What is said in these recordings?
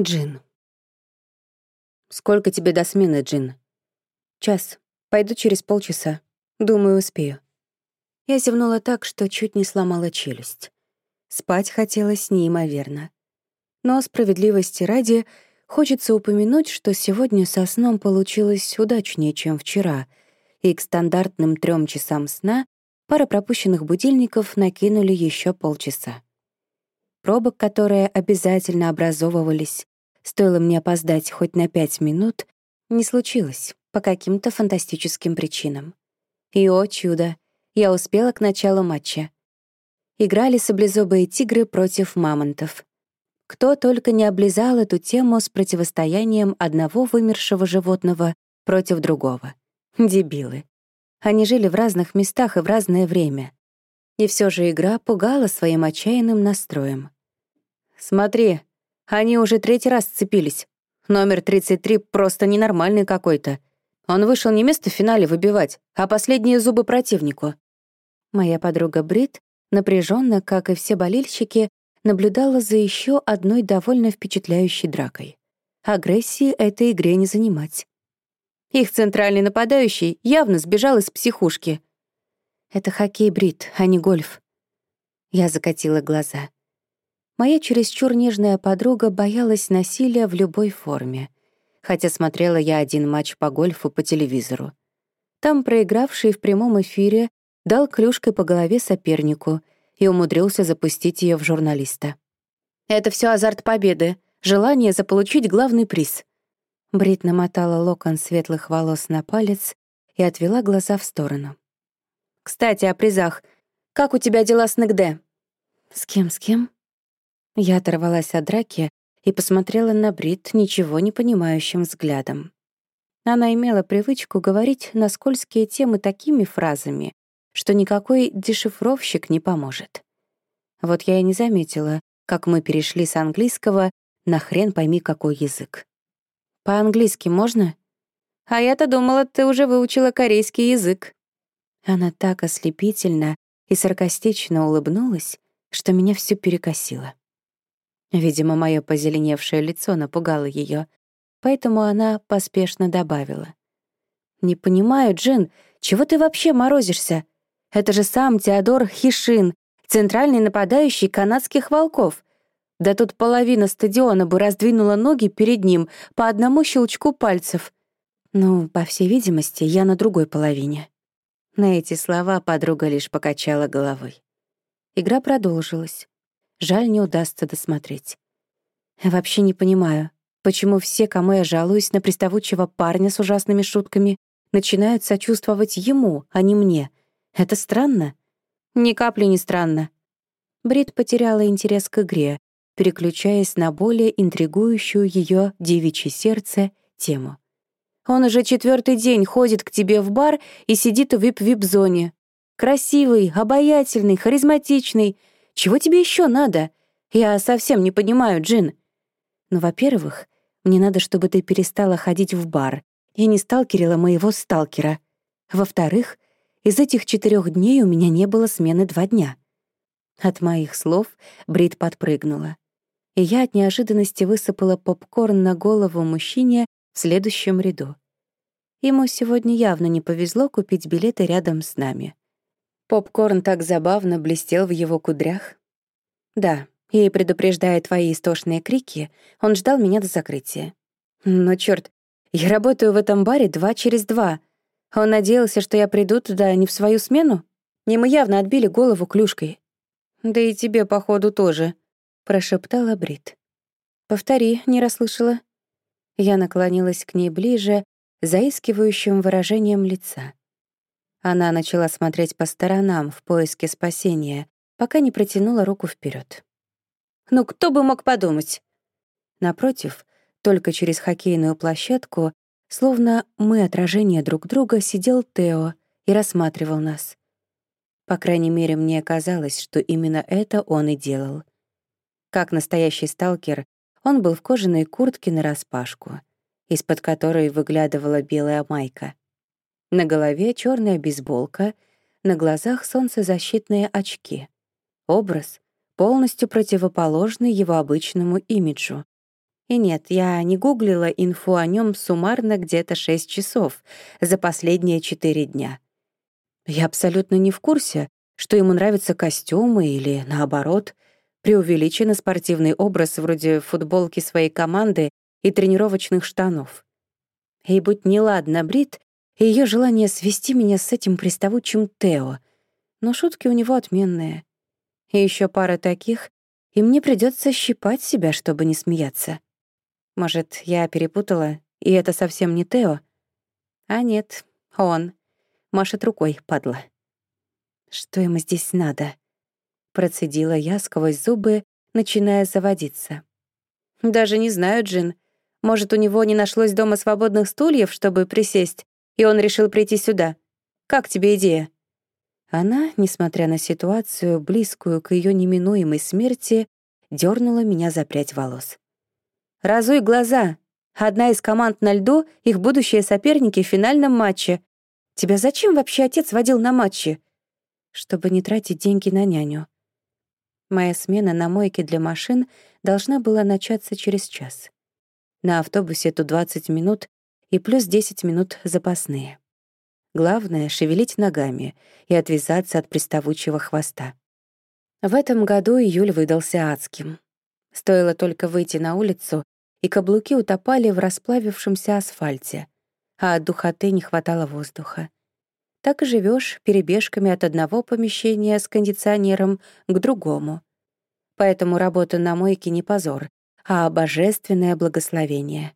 Джин. «Сколько тебе до смены, Джин?» «Час. Пойду через полчаса. Думаю, успею». Я зевнула так, что чуть не сломала челюсть. Спать хотелось неимоверно. Но справедливости ради хочется упомянуть, что сегодня со сном получилось удачнее, чем вчера, и к стандартным трем часам сна пара пропущенных будильников накинули еще полчаса. Пробок, которые обязательно образовывались, стоило мне опоздать хоть на пять минут, не случилось по каким-то фантастическим причинам. И, о чудо, я успела к началу матча. Играли саблезубые тигры против мамонтов. Кто только не облизал эту тему с противостоянием одного вымершего животного против другого. Дебилы. Они жили в разных местах и в разное время. И все же игра пугала своим отчаянным настроем. «Смотри, они уже третий раз сцепились. Номер 33 просто ненормальный какой-то. Он вышел не место в финале выбивать, а последние зубы противнику». Моя подруга Брит, напряженно, как и все болельщики, наблюдала за еще одной довольно впечатляющей дракой. Агрессии этой игре не занимать. Их центральный нападающий явно сбежал из психушки. Это хоккей Брит, а не гольф. Я закатила глаза. Моя чересчур нежная подруга боялась насилия в любой форме. Хотя смотрела я один матч по гольфу по телевизору. Там проигравший в прямом эфире дал клюшкой по голове сопернику и умудрился запустить ее в журналиста. «Это все азарт победы, желание заполучить главный приз», Брит намотала локон светлых волос на палец и отвела глаза в сторону. «Кстати, о призах. Как у тебя дела с Негде?» «С кем, с кем?» Я оторвалась от драки и посмотрела на Брит ничего не понимающим взглядом. Она имела привычку говорить на скользкие темы такими фразами, что никакой дешифровщик не поможет. Вот я и не заметила, как мы перешли с английского на хрен пойми какой язык. По-английски можно? А я-то думала, ты уже выучила корейский язык. Она так ослепительно и саркастично улыбнулась, что меня всё перекосило. Видимо, моё позеленевшее лицо напугало её, поэтому она поспешно добавила. «Не понимаю, Джин, чего ты вообще морозишься? Это же сам Теодор Хишин, центральный нападающий канадских волков. Да тут половина стадиона бы раздвинула ноги перед ним по одному щелчку пальцев. Ну, по всей видимости, я на другой половине. На эти слова подруга лишь покачала головой. Игра продолжилась. Жаль, не удастся досмотреть. Вообще не понимаю, почему все, кому я жалуюсь на приставучего парня с ужасными шутками, начинают сочувствовать ему, а не мне. Это странно? Ни капли не странно. Брит потеряла интерес к игре, переключаясь на более интригующую ее девичье сердце тему. «Он уже четвертый день ходит к тебе в бар и сидит в вип-вип-зоне. Красивый, обаятельный, харизматичный. Чего тебе еще надо? Я совсем не понимаю, Джин. Ну, во-первых, мне надо, чтобы ты перестала ходить в бар и не сталкерила моего сталкера. Во-вторых, из этих четырех дней у меня не было смены два дня». От моих слов Брит подпрыгнула и я от неожиданности высыпала попкорн на голову мужчине в следующем ряду. Ему сегодня явно не повезло купить билеты рядом с нами. Попкорн так забавно блестел в его кудрях. Да, и, предупреждая твои истошные крики, он ждал меня до закрытия. Но черт, я работаю в этом баре два через два. Он надеялся, что я приду туда не в свою смену? Ему явно отбили голову клюшкой. Да и тебе, походу, тоже. — прошептала Брит. «Повтори, не расслышала». Я наклонилась к ней ближе, заискивающим выражением лица. Она начала смотреть по сторонам в поиске спасения, пока не протянула руку вперед. «Ну, кто бы мог подумать?» Напротив, только через хоккейную площадку, словно мы отражение друг друга, сидел Тео и рассматривал нас. По крайней мере, мне казалось, что именно это он и делал. Как настоящий сталкер, он был в кожаной куртке нараспашку, из-под которой выглядывала белая майка. На голове черная бейсболка, на глазах солнцезащитные очки. Образ полностью противоположный его обычному имиджу. И нет, я не гуглила инфу о нем суммарно где-то 6 часов за последние 4 дня. Я абсолютно не в курсе, что ему нравятся костюмы или, наоборот, преувеличенный спортивный образ вроде футболки своей команды и тренировочных штанов. И будь неладно Брит, и её желание свести меня с этим приставучим Тео. Но шутки у него отменные. И ещё пара таких, и мне придётся щипать себя, чтобы не смеяться. Может, я перепутала, и это совсем не Тео? А нет, он. Машет рукой, падла. Что ему здесь надо? Процедила я сквозь зубы, начиная заводиться. Даже не знаю, Джин. Может, у него не нашлось дома свободных стульев, чтобы присесть, и он решил прийти сюда. Как тебе идея?» Она, несмотря на ситуацию, близкую к ее неминуемой смерти, дернула меня за прядь волос. «Разуй глаза! Одна из команд на льду — их будущие соперники в финальном матче. Тебя зачем вообще отец водил на матчи?» «Чтобы не тратить деньги на няню». Моя смена на мойке для машин должна была начаться через час. На автобусе тут 20 минут и плюс 10 минут запасные. Главное — шевелить ногами и отвязаться от приставучего хвоста. В этом году июль выдался адским. Стоило только выйти на улицу, и каблуки утопали в расплавившемся асфальте, а от духоты не хватало воздуха. Так и живешь перебежками от одного помещения с кондиционером к другому. Поэтому работа на мойке не позор, а божественное благословение.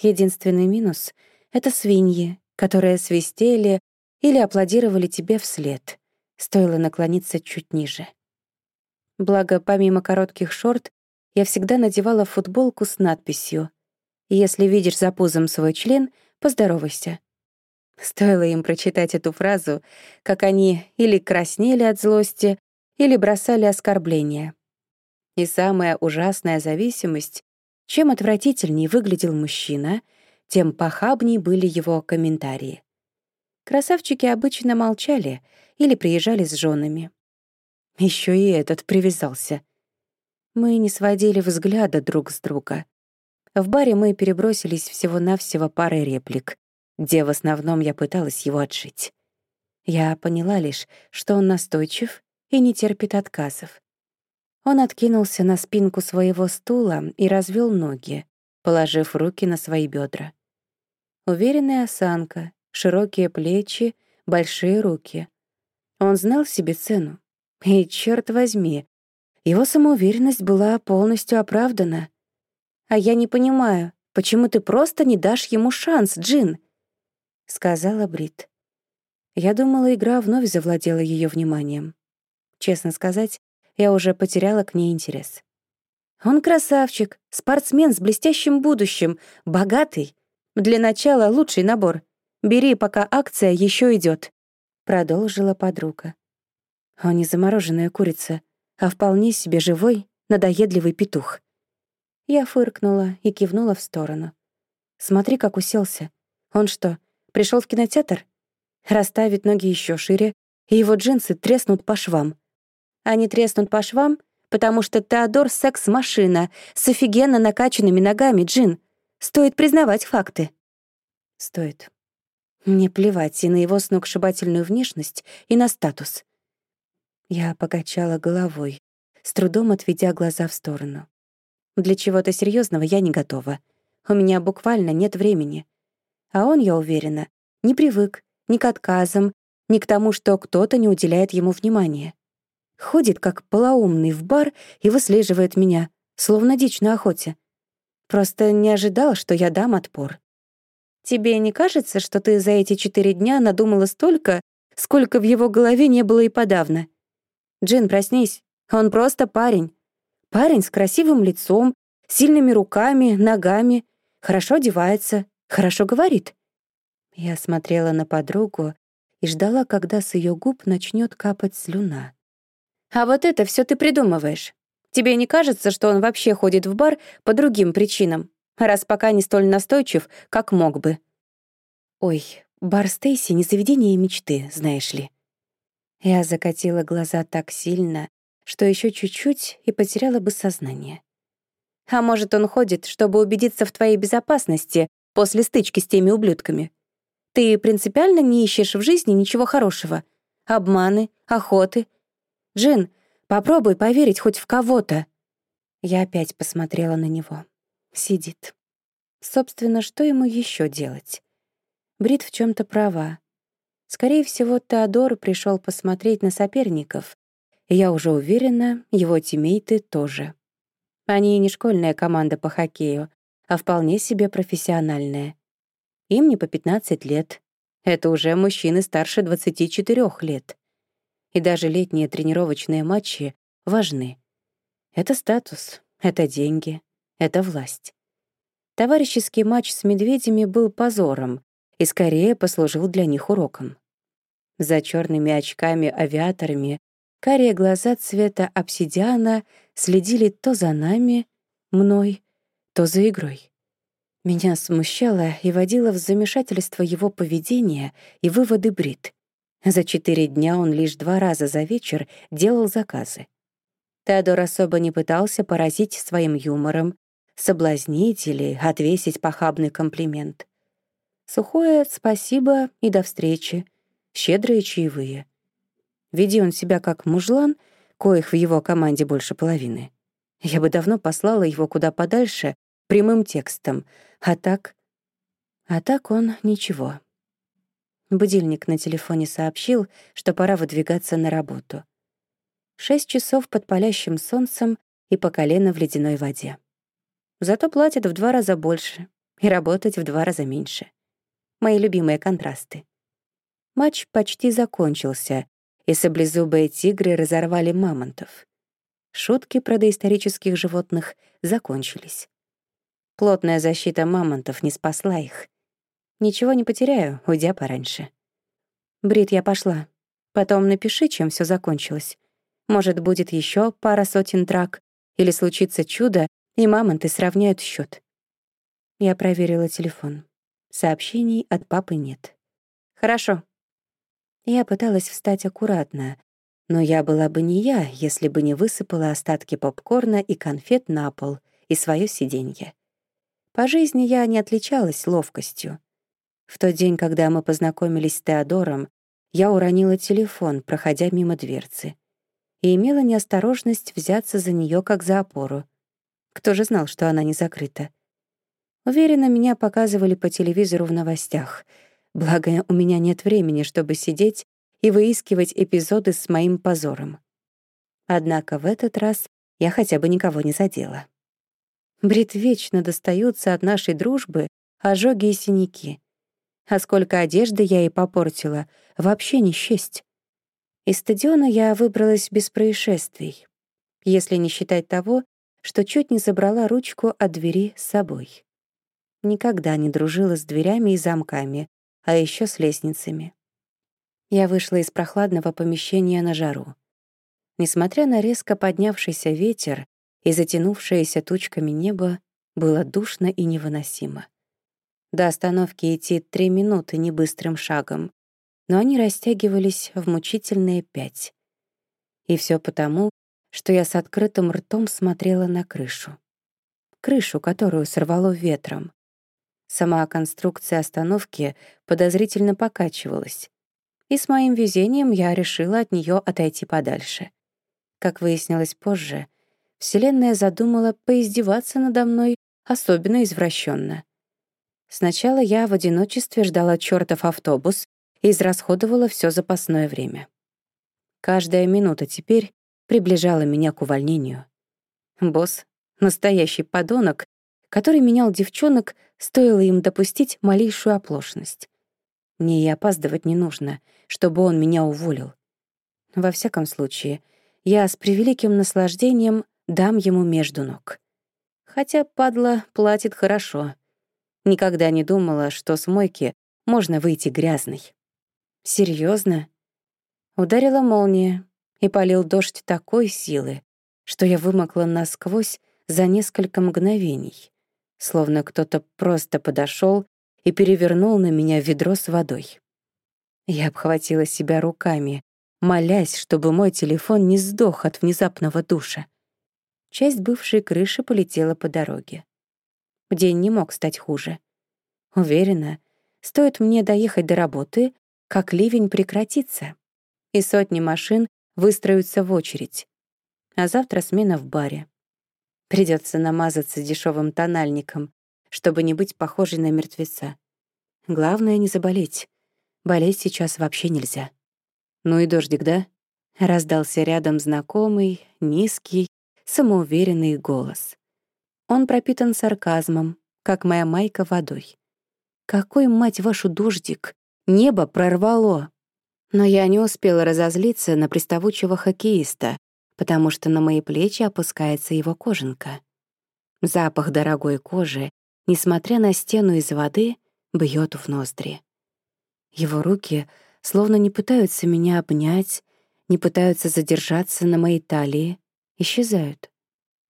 Единственный минус — это свиньи, которые свистели или аплодировали тебе вслед. Стоило наклониться чуть ниже. Благо, помимо коротких шорт, я всегда надевала футболку с надписью «Если видишь за пузом свой член, поздоровайся». Стоило им прочитать эту фразу, как они или краснели от злости, или бросали оскорбления. И самая ужасная зависимость — чем отвратительнее выглядел мужчина, тем похабнее были его комментарии. Красавчики обычно молчали или приезжали с женами. Еще и этот привязался. Мы не сводили взгляда друг с друга. В баре мы перебросились всего-навсего парой реплик, где в основном я пыталась его отжить. Я поняла лишь, что он настойчив и не терпит отказов. Он откинулся на спинку своего стула и развел ноги, положив руки на свои бедра. Уверенная осанка, широкие плечи, большие руки. Он знал себе цену. И, черт возьми, его самоуверенность была полностью оправдана. «А я не понимаю, почему ты просто не дашь ему шанс, Джин?» — сказала Брит. Я думала, игра вновь завладела ее вниманием. Честно сказать, я уже потеряла к ней интерес. Он красавчик, спортсмен с блестящим будущим, богатый. Для начала лучший набор. Бери, пока акция еще идет, продолжила подруга. Он не замороженная курица, а вполне себе живой, надоедливый петух. Я фыркнула и кивнула в сторону. Смотри, как уселся. Он что, пришел в кинотеатр? Расставит ноги еще шире, и его джинсы треснут по швам. Они треснут по швам, потому что Теодор — секс-машина с офигенно накачанными ногами, Джин. Стоит признавать факты. Стоит. Мне плевать и на его сногсшибательную внешность, и на статус. Я покачала головой, с трудом отведя глаза в сторону. Для чего-то серьезного я не готова. У меня буквально нет времени. А он, я уверена, не привык ни к отказам, ни к тому, что кто-то не уделяет ему внимания. Ходит, как полоумный, в бар и выслеживает меня, словно дичь на охоте. Просто не ожидал, что я дам отпор. Тебе не кажется, что ты за эти четыре дня надумала столько, сколько в его голове не было и подавно? Джин, проснись. Он просто парень. Парень с красивым лицом, сильными руками, ногами, хорошо одевается, хорошо говорит. Я смотрела на подругу и ждала, когда с ее губ начнет капать слюна. А вот это все ты придумываешь. Тебе не кажется, что он вообще ходит в бар по другим причинам, раз пока не столь настойчив, как мог бы? Ой, бар Стейси — не заведение мечты, знаешь ли. Я закатила глаза так сильно, что еще чуть-чуть и потеряла бы сознание. А может, он ходит, чтобы убедиться в твоей безопасности после стычки с теми ублюдками? Ты принципиально не ищешь в жизни ничего хорошего. Обманы, охоты. Джин, попробуй поверить хоть в кого-то. Я опять посмотрела на него. Сидит. Собственно, что ему еще делать? Брит в чем то права. Скорее всего, Теодор пришел посмотреть на соперников, я уже уверена, его тиммейты тоже. Они не школьная команда по хоккею, а вполне себе профессиональная. Им не по 15 лет. Это уже мужчины старше 24 лет. И даже летние тренировочные матчи важны. Это статус, это деньги, это власть. Товарищеский матч с медведями был позором и скорее послужил для них уроком. За черными очками-авиаторами карие глаза цвета обсидиана следили то за нами, мной, то за игрой. Меня смущало и водило в замешательство его поведение и выводы Брит. За четыре дня он лишь два раза за вечер делал заказы. Теодор особо не пытался поразить своим юмором, соблазнить или отвесить похабный комплимент. Сухое «спасибо» и «до встречи», щедрые чаевые. Веди он себя как мужлан — коих в его команде больше половины. Я бы давно послала его куда подальше прямым текстом, а так... А так он ничего. Будильник на телефоне сообщил, что пора выдвигаться на работу. Шесть часов под палящим солнцем и по колено в ледяной воде. Зато платят в два раза больше и работать в два раза меньше. Мои любимые контрасты. Матч почти закончился, и саблезубые тигры разорвали мамонтов. Шутки про доисторических животных закончились. Плотная защита мамонтов не спасла их. Ничего не потеряю, уйдя пораньше. Брит, я пошла. Потом напиши, чем все закончилось. Может, будет еще пара сотен драк, или случится чудо, и мамонты сравняют счет. Я проверила телефон. Сообщений от папы нет. Хорошо, я пыталась встать аккуратно, но я была бы не я, если бы не высыпала остатки попкорна и конфет на пол и свое сиденье. По жизни я не отличалась ловкостью. В тот день, когда мы познакомились с Теодором, я уронила телефон, проходя мимо дверцы, и имела неосторожность взяться за нее как за опору. Кто же знал, что она не закрыта? Уверена, меня показывали по телевизору в новостях — Благо, у меня нет времени, чтобы сидеть и выискивать эпизоды с моим позором. Однако в этот раз я хотя бы никого не задела. Брит вечно достаются от нашей дружбы ожоги и синяки. А сколько одежды я ей попортила, вообще не счесть. Из стадиона я выбралась без происшествий, если не считать того, что чуть не забрала ручку от двери с собой. Никогда не дружила с дверями и замками, а еще с лестницами. Я вышла из прохладного помещения на жару. Несмотря на резко поднявшийся ветер и затянувшееся тучками небо, было душно и невыносимо. До остановки идти три минуты небыстрым шагом, но они растягивались в мучительные пять. И все потому, что я с открытым ртом смотрела на крышу. Крышу, которую сорвало ветром. Сама конструкция остановки подозрительно покачивалась. И с моим везением я решила от нее отойти подальше. Как выяснилось позже, Вселенная задумала поиздеваться надо мной особенно извращенно. Сначала я в одиночестве ждала чертов автобус и израсходовала все запасное время. Каждая минута теперь приближала меня к увольнению. Босс — настоящий подонок, который менял девчонок Стоило им допустить малейшую оплошность. Мне и опаздывать не нужно, чтобы он меня уволил. Во всяком случае, я с превеликим наслаждением дам ему между ног. Хотя падла платит хорошо. Никогда не думала, что с мойки можно выйти грязной. Серьезно? Ударила молния, и полил дождь такой силы, что я вымокла насквозь за несколько мгновений словно кто-то просто подошел и перевернул на меня ведро с водой. Я обхватила себя руками, молясь, чтобы мой телефон не сдох от внезапного душа. Часть бывшей крыши полетела по дороге. День не мог стать хуже. Уверена, стоит мне доехать до работы, как ливень прекратится, и сотни машин выстроятся в очередь. А завтра смена в баре. Придется намазаться дешевым тональником, чтобы не быть похожей на мертвеца. Главное — не заболеть. Болеть сейчас вообще нельзя. «Ну и дождик, да?» — раздался рядом знакомый, низкий, самоуверенный голос. Он пропитан сарказмом, как моя майка водой. «Какой, мать вашу, дождик! Небо прорвало!» Но я не успела разозлиться на приставучего хоккеиста, потому что на мои плечи опускается его кожанка. Запах дорогой кожи, несмотря на стену из воды, бьет в ноздри. Его руки словно не пытаются меня обнять, не пытаются задержаться на моей талии, исчезают.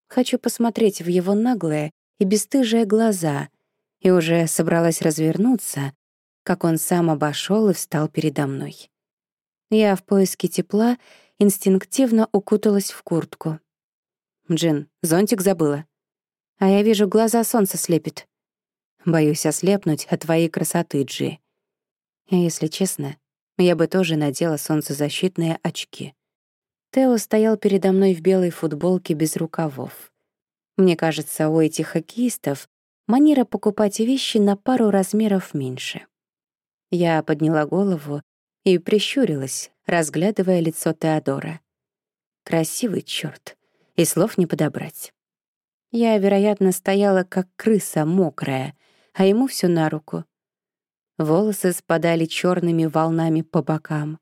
Хочу посмотреть в его наглые и бесстыжие глаза, и уже собралась развернуться, как он сам обошел и встал передо мной. Я в поиске тепла инстинктивно укуталась в куртку. «Джин, зонтик забыла?» «А я вижу, глаза солнца слепит». «Боюсь ослепнуть от твоей красоты, Джи». И, если честно, я бы тоже надела солнцезащитные очки. Тео стоял передо мной в белой футболке без рукавов. Мне кажется, у этих хоккеистов манера покупать вещи на пару размеров меньше. Я подняла голову и прищурилась, разглядывая лицо Теодора. Красивый чёрт, и слов не подобрать. Я, вероятно, стояла как крыса мокрая, а ему всё на руку. Волосы спадали чёрными волнами по бокам.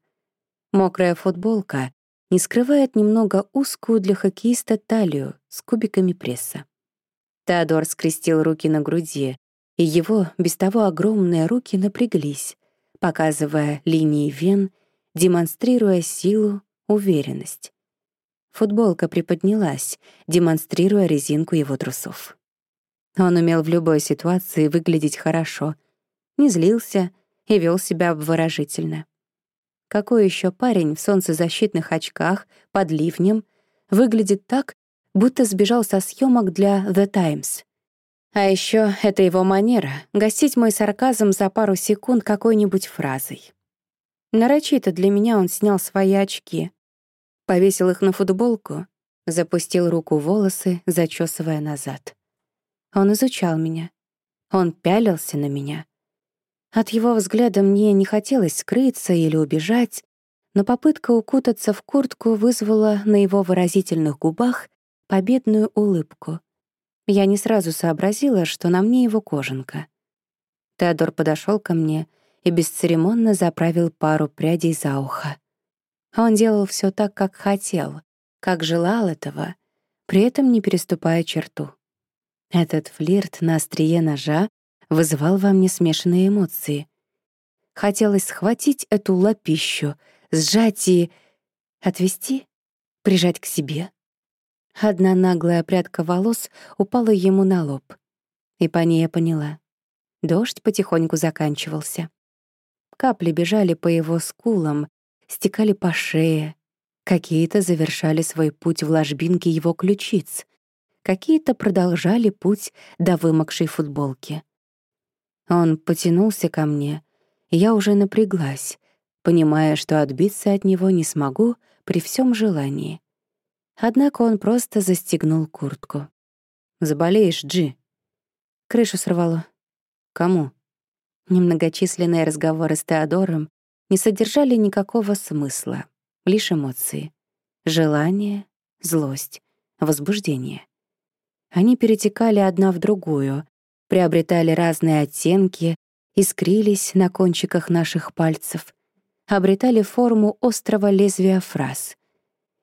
Мокрая футболка не скрывает немного узкую для хоккеиста талию с кубиками пресса. Теодор скрестил руки на груди, и его без того огромные руки напряглись, показывая линии вен, демонстрируя силу, уверенность. Футболка приподнялась, демонстрируя резинку его трусов. Он умел в любой ситуации выглядеть хорошо, не злился и вел себя обворожительно. Какой еще парень в солнцезащитных очках под ливнем выглядит так, будто сбежал со съемок для The Times? А еще это его манера — гасить мой сарказм за пару секунд какой-нибудь фразой. Нарочито для меня он снял свои очки, повесил их на футболку, запустил руку в волосы, зачесывая назад. Он изучал меня. Он пялился на меня — от его взгляда мне не хотелось скрыться или убежать, но попытка укутаться в куртку вызвала на его выразительных губах победную улыбку. Я не сразу сообразила, что на мне его кожанка. Теодор подошел ко мне и бесцеремонно заправил пару прядей за ухо. Он делал все так, как хотел, как желал этого, при этом не переступая черту. Этот флирт на острие ножа вызывал во мне смешанные эмоции. Хотелось схватить эту лапищу, сжать и... отвести, прижать к себе. Одна наглая прядка волос упала ему на лоб. И по ней я поняла. Дождь потихоньку заканчивался. Капли бежали по его скулам, стекали по шее. Какие-то завершали свой путь в ложбинке его ключиц, какие-то продолжали путь до вымокшей футболки. Он потянулся ко мне, и я уже напряглась, понимая, что отбиться от него не смогу при всем желании. Однако он просто застегнул куртку. «Заболеешь, Джи?» Крышу сорвало. «Кому?» Немногочисленные разговоры с Теодором не содержали никакого смысла, лишь эмоции. Желание, злость, возбуждение. Они перетекали одна в другую, приобретали разные оттенки, искрились на кончиках наших пальцев, обретали форму острого лезвия фраз.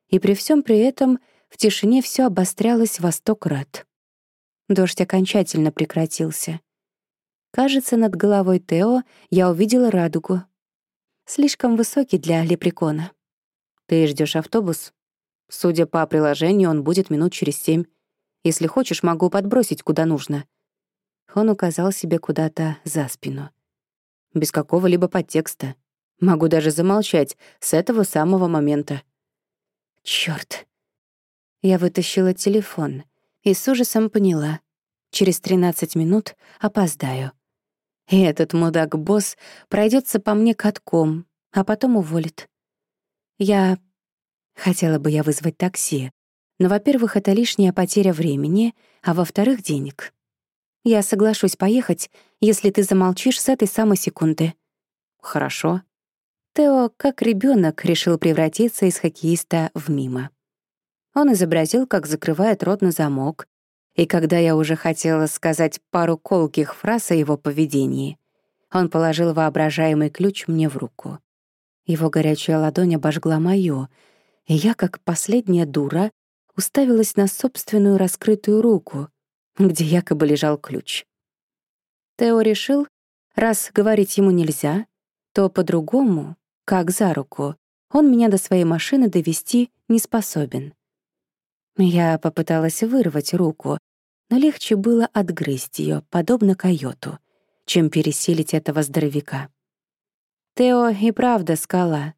И при всем при этом в тишине все обострялось во сто крат. Дождь окончательно прекратился. Кажется, над головой Тео я увидела радугу. Слишком высокий для лепрекона. Ты ждешь автобус? Судя по приложению, он будет минут через семь. Если хочешь, могу подбросить куда нужно. Он указал себе куда-то за спину. Без какого-либо подтекста. Могу даже замолчать с этого самого момента. Чёрт. Я вытащила телефон и с ужасом поняла. Через 13 минут опоздаю. И этот мудак-босс пройдется по мне катком, а потом уволит. Я... Хотела бы я вызвать такси, но, во-первых, это лишняя потеря времени, а во-вторых, денег. Я соглашусь поехать, если ты замолчишь с этой самой секунды. Хорошо. Тео, как ребенок, решил превратиться из хоккеиста в мимо. Он изобразил, как закрывает рот на замок, и когда я уже хотела сказать пару колких фраз о его поведении, он положил воображаемый ключ мне в руку. Его горячая ладонь обожгла моё, и я, как последняя дура, уставилась на собственную раскрытую руку, где якобы лежал ключ. Тео решил, раз говорить ему нельзя, то по-другому, как за руку, он меня до своей машины довести не способен. Я попыталась вырвать руку, но легче было отгрызть ее, подобно койоту, чем пересилить этого здоровяка. Тео и правда скала.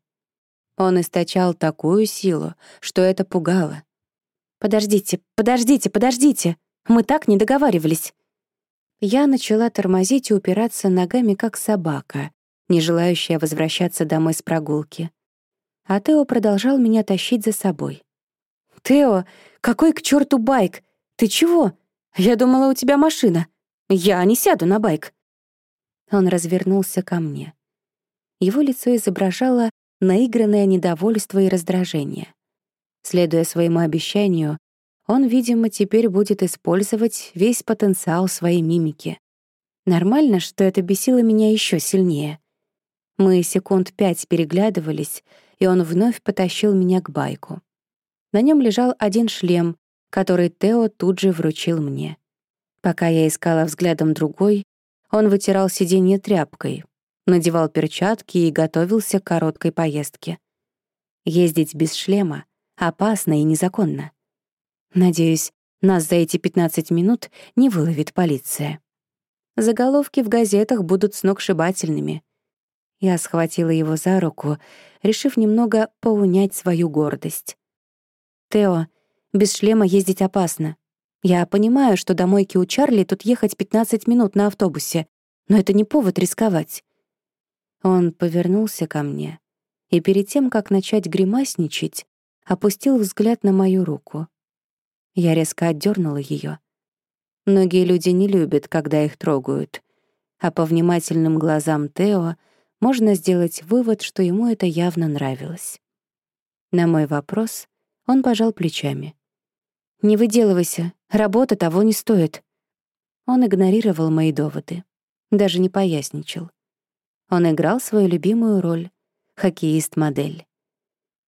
Он источал такую силу, что это пугало. «Подождите, подождите, подождите! Мы так не договаривались!» Я начала тормозить и упираться ногами, как собака, не желающая возвращаться домой с прогулки. А Тео продолжал меня тащить за собой. «Тео, какой к черту байк? Ты чего? Я думала, у тебя машина. Я не сяду на байк». Он развернулся ко мне. Его лицо изображало наигранное недовольство и раздражение. Следуя своему обещанию, он, видимо, теперь будет использовать весь потенциал своей мимики. Нормально, что это бесило меня еще сильнее. Мы секунд пять переглядывались, и он вновь потащил меня к байку. На нем лежал один шлем, который Тео тут же вручил мне. Пока я искала взглядом другой, он вытирал сиденье тряпкой, надевал перчатки и готовился к короткой поездке. Ездить без шлема опасно и незаконно. Надеюсь, нас за эти 15 минут не выловит полиция. Заголовки в газетах будут сногсшибательными. Я схватила его за руку, решив немного поунять свою гордость. «Тео, без шлема ездить опасно. Я понимаю, что до мойки у Чарли тут ехать 15 минут на автобусе, но это не повод рисковать. Он повернулся ко мне и перед тем, как начать гримасничать, опустил взгляд на мою руку. Я резко отдернула ее. Многие люди не любят, когда их трогают, а по внимательным глазам Тео можно сделать вывод, что ему это явно нравилось. На мой вопрос он пожал плечами. «Не выделывайся, работа того не стоит». Он игнорировал мои доводы, даже не поясничал. Он играл свою любимую роль — хоккеист-модель.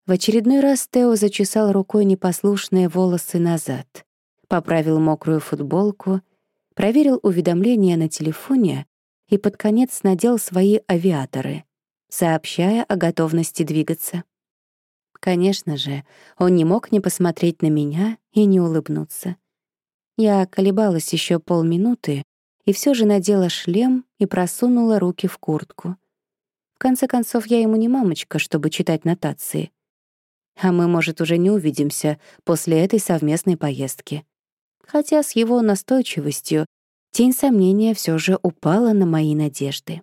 В очередной раз Тео зачесал рукой непослушные волосы назад, поправил мокрую футболку, проверил уведомления на телефоне и под конец надел свои авиаторы, сообщая о готовности двигаться. Конечно же, он не мог не посмотреть на меня и не улыбнуться. Я колебалась еще полминуты, и все же надела шлем и просунула руки в куртку. В конце концов, я ему не мамочка, чтобы читать нотации. А мы, может, уже не увидимся после этой совместной поездки. Хотя с его настойчивостью тень сомнения все же упала на мои надежды.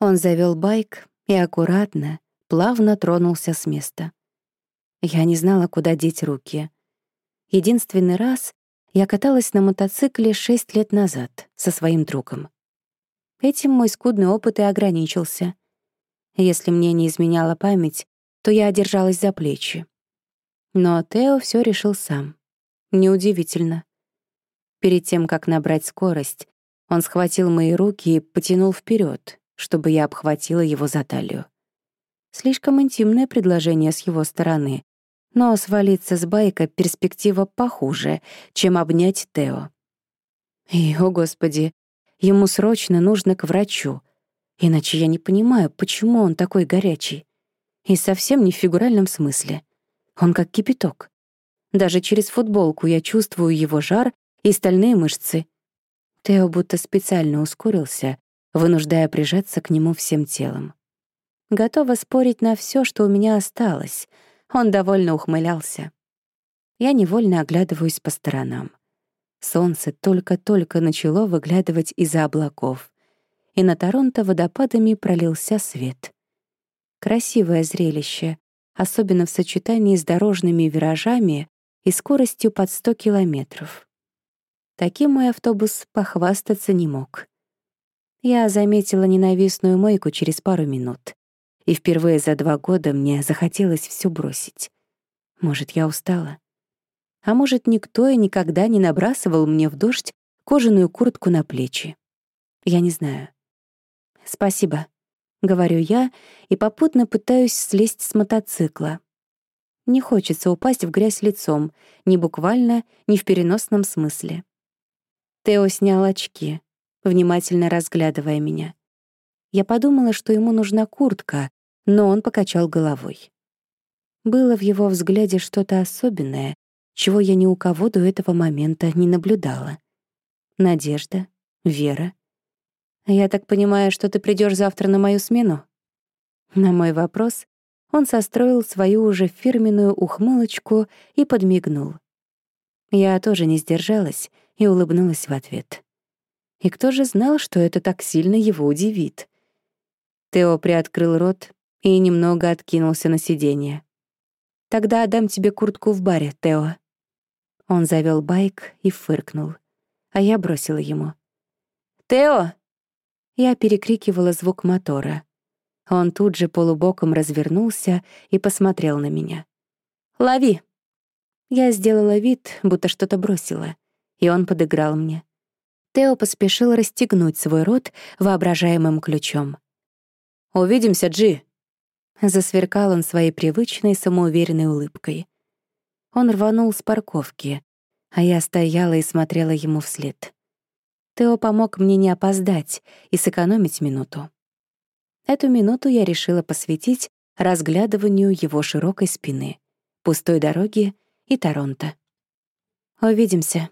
Он завел байк и аккуратно, плавно тронулся с места. Я не знала, куда деть руки. Единственный раз я каталась на мотоцикле шесть лет назад со своим другом. Этим мой скудный опыт и ограничился. Если мне не изменяла память, то я одержалась за плечи. Но Тео все решил сам. Неудивительно. Перед тем, как набрать скорость, он схватил мои руки и потянул вперед, чтобы я обхватила его за талию. Слишком интимное предложение с его стороны, но свалиться с байка перспектива похуже, чем обнять Тео. И, о господи, ему срочно нужно к врачу, иначе я не понимаю, почему он такой горячий. И совсем не в фигуральном смысле. Он как кипяток. Даже через футболку я чувствую его жар и стальные мышцы. Тео будто специально ускорился, вынуждая прижаться к нему всем телом. Готова спорить на все, что у меня осталось — он довольно ухмылялся. Я невольно оглядываюсь по сторонам. Солнце только-только начало выглядывать из-за облаков, и на Торонто водопадами пролился свет. Красивое зрелище, особенно в сочетании с дорожными виражами и скоростью под 100 километров. Таким мой автобус похвастаться не мог. Я заметила ненавистную мойку через пару минут, и впервые за два года мне захотелось все бросить. Может, я устала? А может, никто и никогда не набрасывал мне в дождь кожаную куртку на плечи? Я не знаю. «Спасибо», — говорю я и попутно пытаюсь слезть с мотоцикла. Не хочется упасть в грязь лицом, ни буквально, ни в переносном смысле. Тео снял очки, внимательно разглядывая меня. Я подумала, что ему нужна куртка, но он покачал головой. Было в его взгляде что-то особенное, чего я ни у кого до этого момента не наблюдала. Надежда, вера. «Я так понимаю, что ты придешь завтра на мою смену?» На мой вопрос он состроил свою уже фирменную ухмылочку и подмигнул. Я тоже не сдержалась и улыбнулась в ответ. И кто же знал, что это так сильно его удивит? Тео приоткрыл рот и немного откинулся на сиденье. «Тогда отдам тебе куртку в баре, Тео». Он завёл байк и фыркнул, а я бросила ему. «Тео!» Я перекрикивала звук мотора. Он тут же полубоком развернулся и посмотрел на меня. «Лови!» Я сделала вид, будто что-то бросила, и он подыграл мне. Тео поспешил расстегнуть свой рот воображаемым ключом. «Увидимся, Джи!» Засверкал он своей привычной самоуверенной улыбкой. Он рванул с парковки, а я стояла и смотрела ему вслед. Тео помог мне не опоздать и сэкономить минуту. Эту минуту я решила посвятить разглядыванию его широкой спины, пустой дороги и Торонто. «Увидимся»,